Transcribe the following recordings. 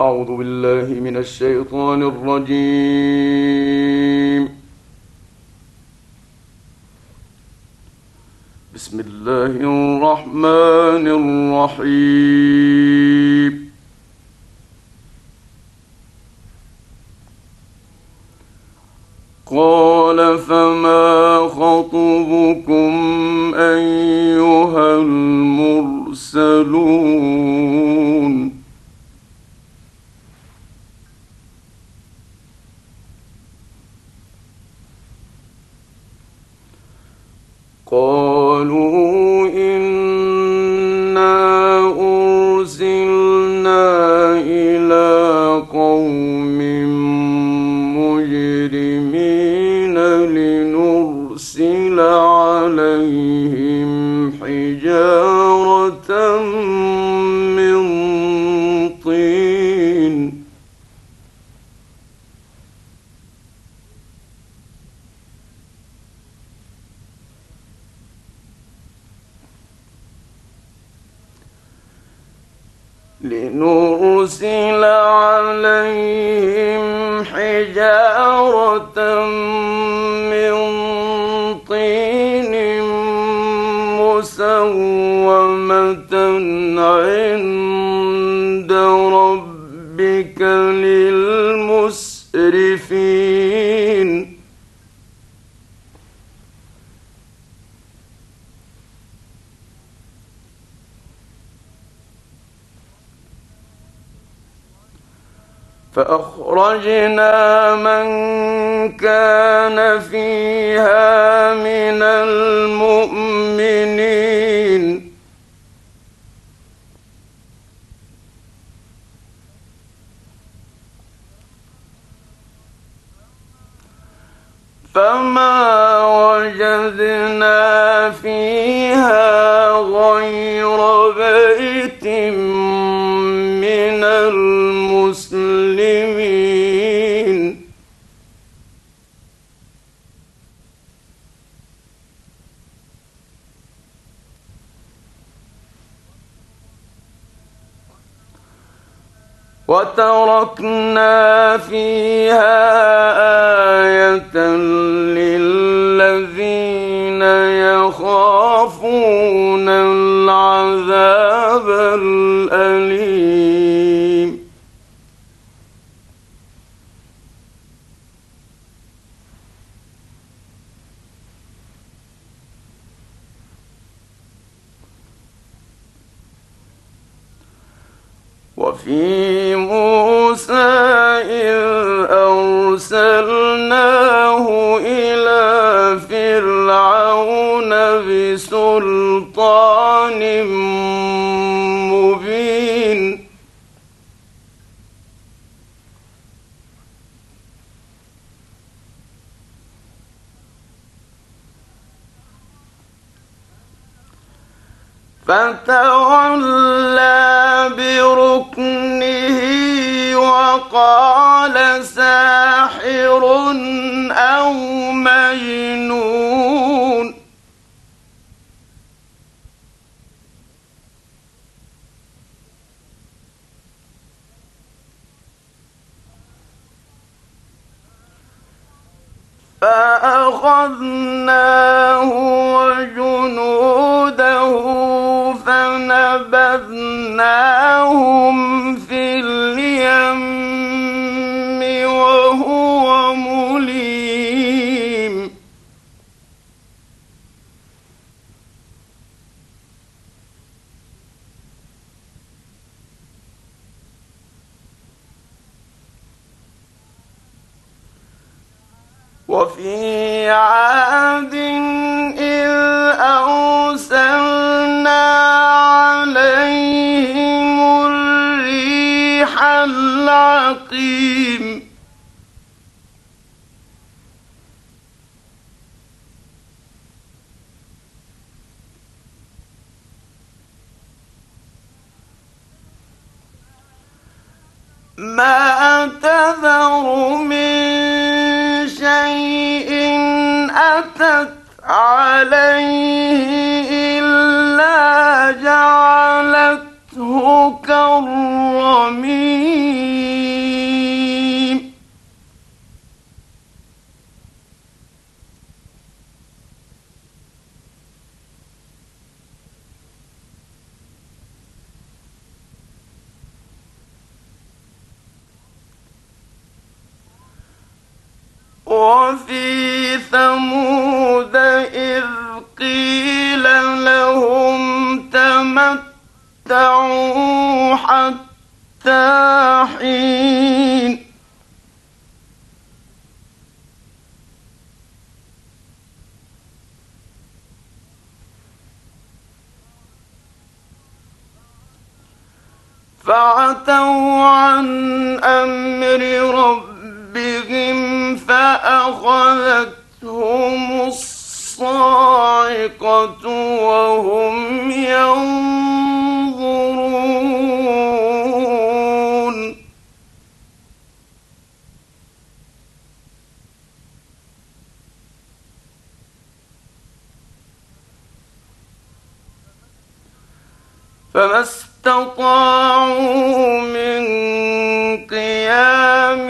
أعوذ بالله من الشيطان الرجيم. بسم الله الرحمن الرحيم. قال فما خطبكم أيها المرسلون؟ كان فيها من المؤمنين. فما وتركنا فيها آية للذين وفي موسى إذ أرسلناه إلى فرعون بسلطان مبين. فتولى فأخذناه وجنوده فنبذناهم العقيم ما تذر حتى حين. فعتوا عن أمر ربهم فأخذتهم الصاعقة وهم ينظرون. فما استطاعوا من قيام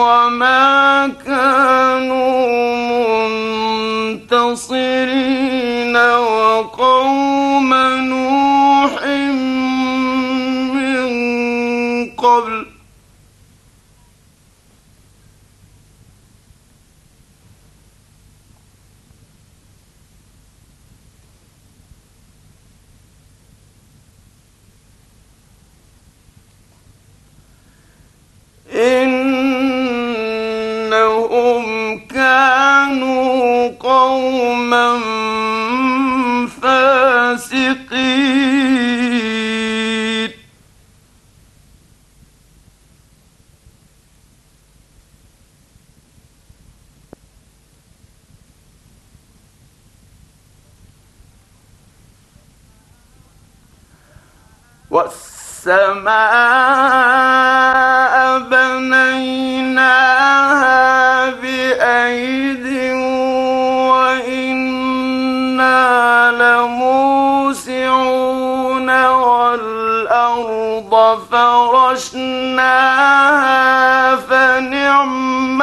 وما كانوا منتصرين وقوم والسماء بنيناها بأيد وإنا لموسعون والأرض فرشناها فنعم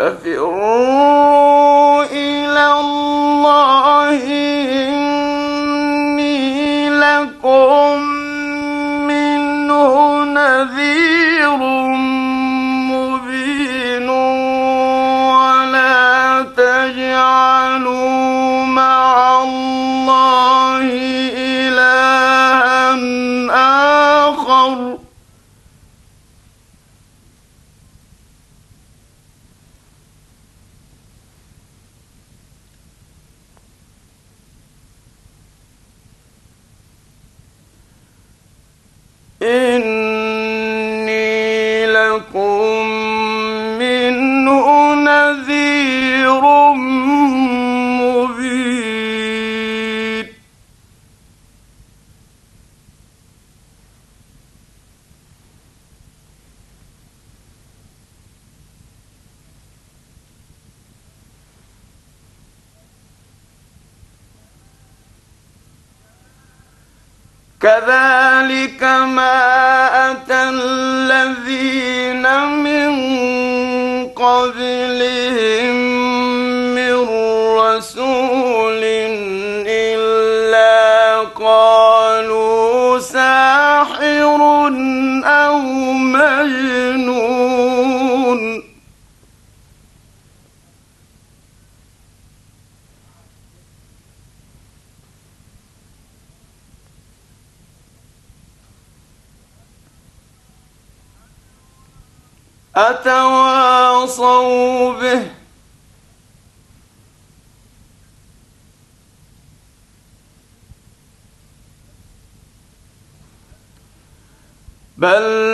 ففروا إني كذلك ما أتى الذين من قبلهم أتواصوا به. بل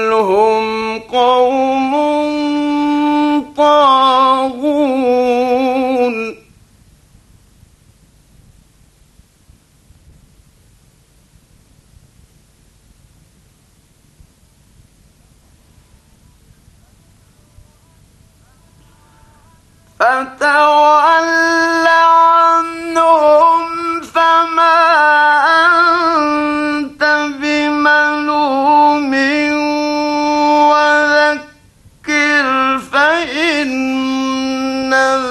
وما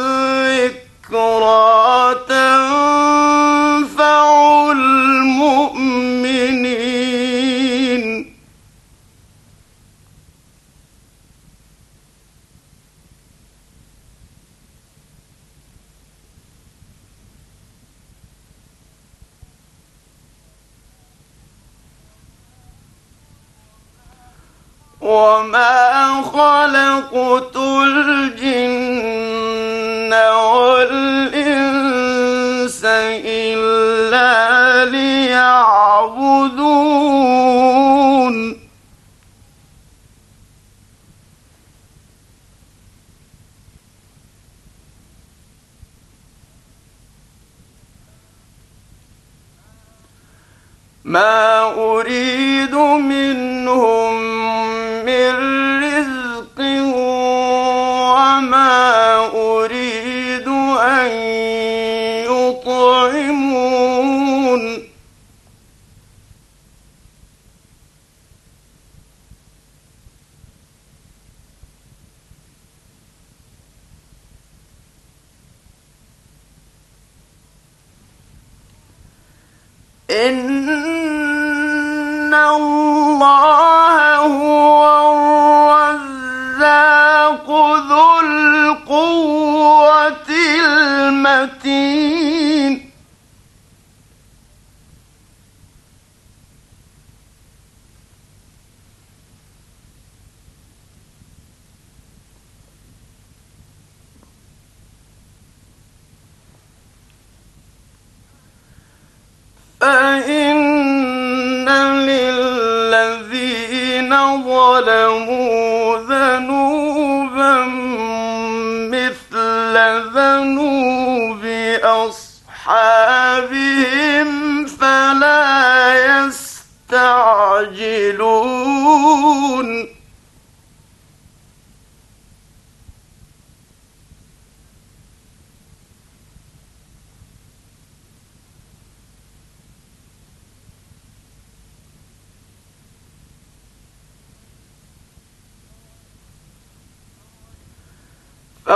فإن للذين ظلموا ذنوبا مثل ذنوب أصحابهم فلا يستعجلون.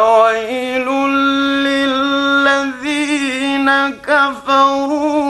فويل للذين كفروا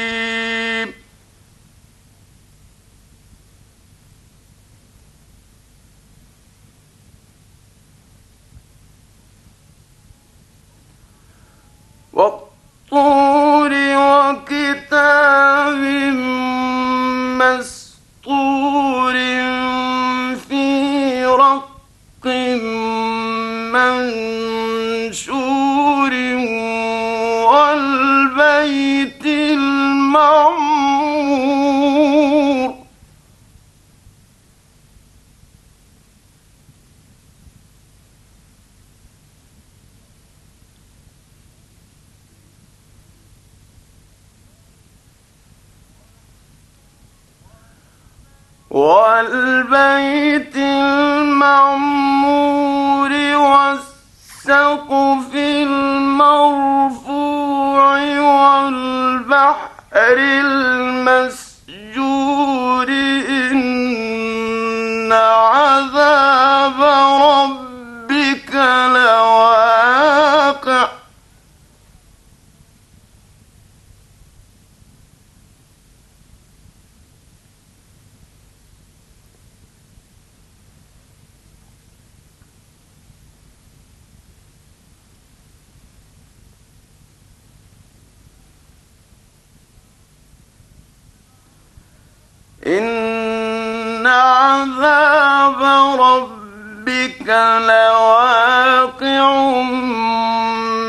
والبيت المعمور والسلام السقف المرفوع والبحر المسجور إن عذاب ربك لواقع إن عذاب ربك لواقع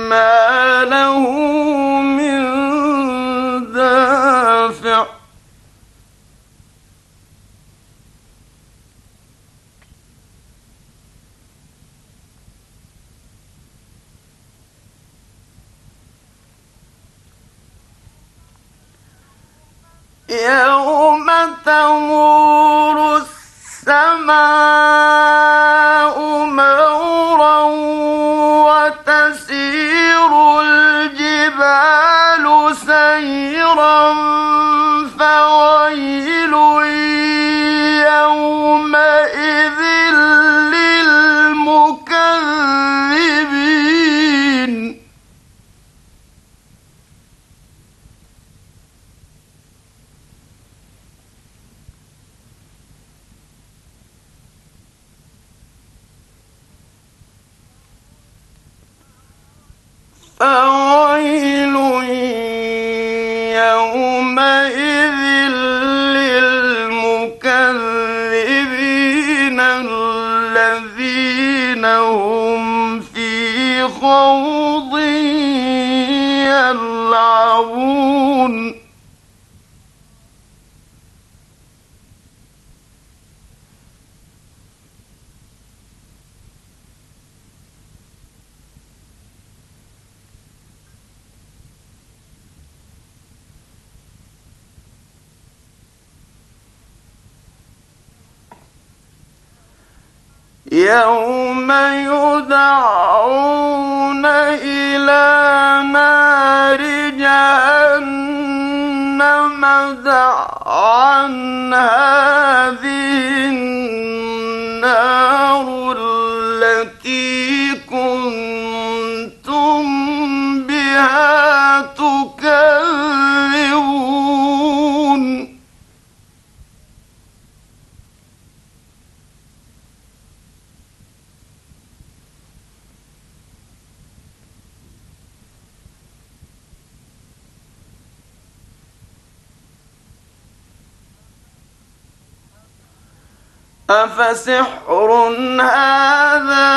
ما له يوم يدعون إلى نار جهنم دعا هذه النار التي أفسحر هذا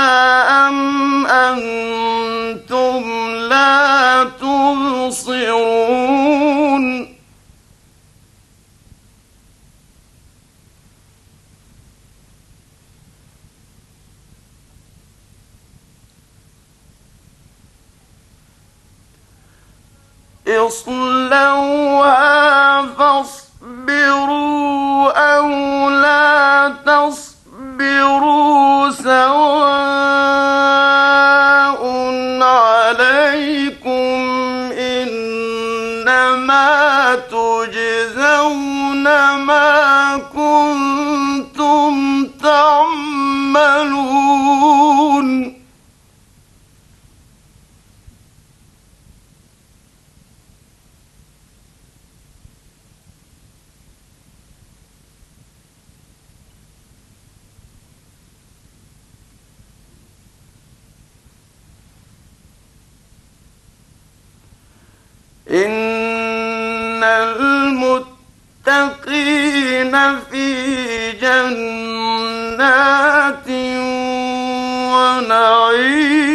أم أنتم لا تبصرون؟ اصلوها ما كنتم تعملون. إن المتقين في جنات ونعيم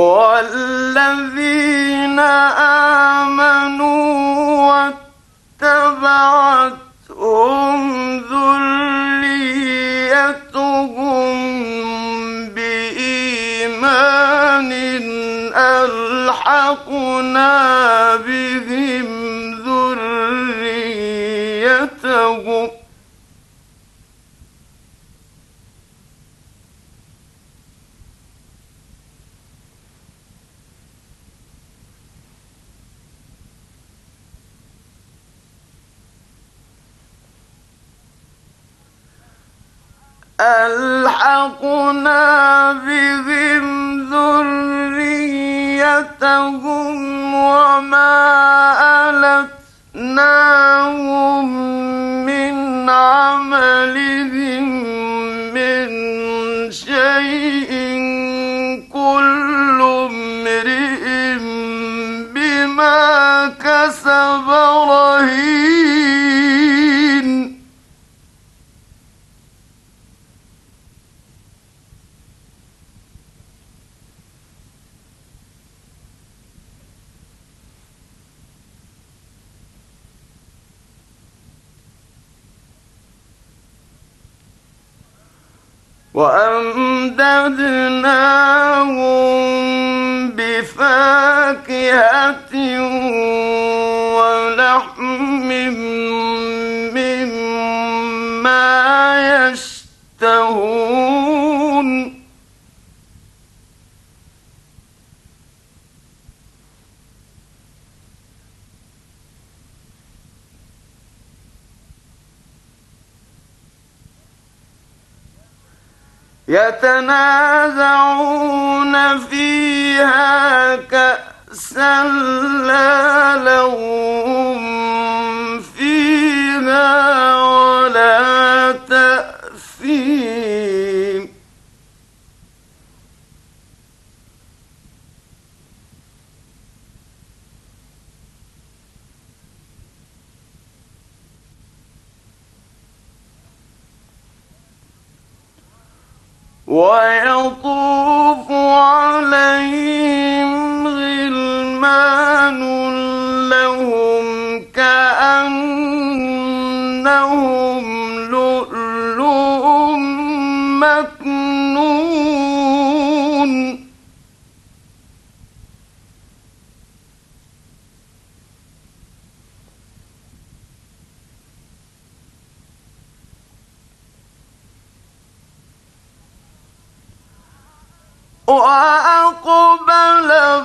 والذين آمنوا واتبعتهم ذريتهم بإيمان ألحقنا بهم ألحقنا بهم ذريتهم وما ألتناهم من عملهم من شيء. وأمددناهم بفاكهة ولحم مما يشتهون. يتنازعون فيها كأسا لا لهم فيها ولا تأثيم ويطوف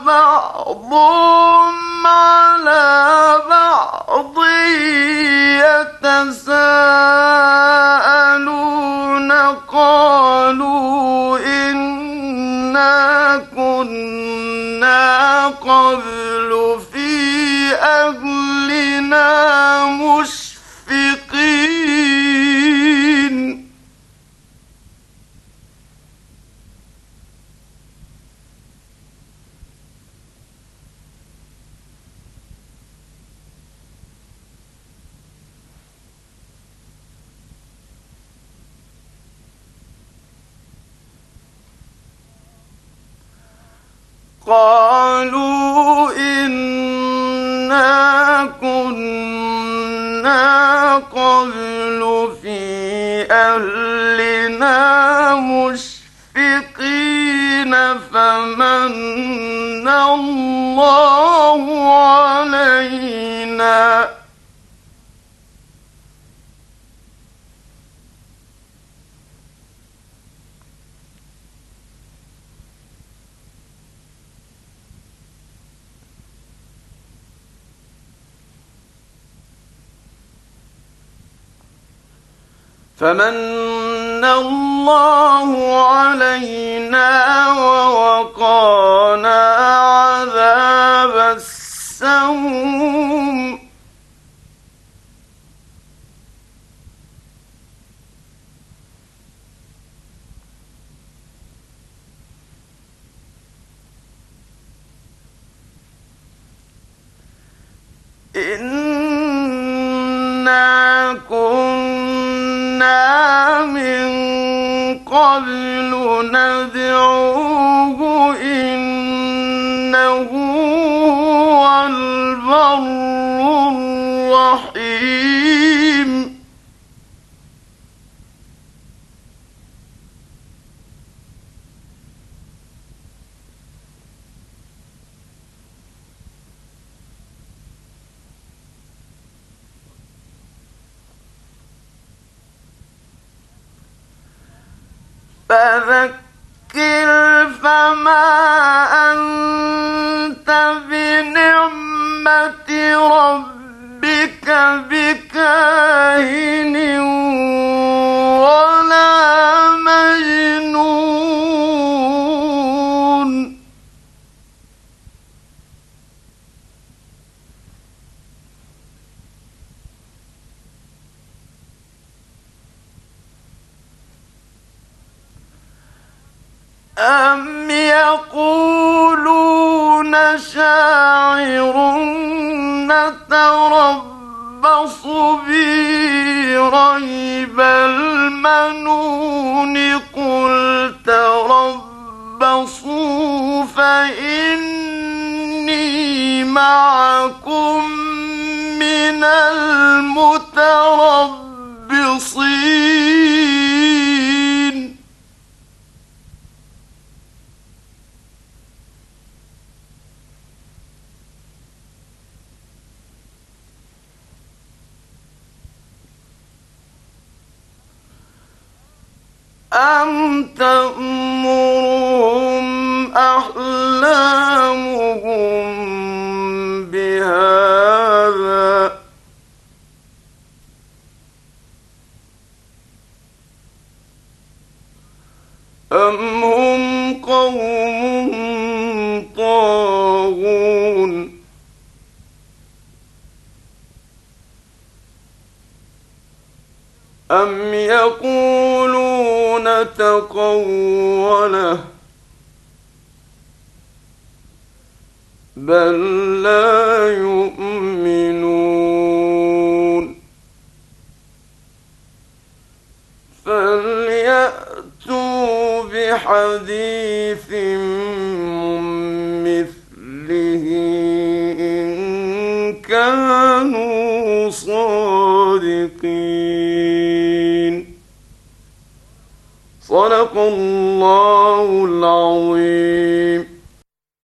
بعضهم على بعض يتساءلون قالوا إنا كنا قبل في أهلنا مشفقين قالوا إنا كنا قبل في أهلنا مشفقين فمن الله علينا فمن الله علينا ووقانا عذاب السموم إنا كنا من قبل ندعوه إنه هو البر الرحيم. فذكر أم يقولون شاعر نتربص به ريب المنون قل تربصوا فإني معكم من المتربصين أم تأمرهم أحلامهم بهذا أم هم قوم طاغون أم يقولون تقوله بل لا يؤمنون. فليأتوا بحديث مثله إن كانوا صادقين. صدق الله العظيم.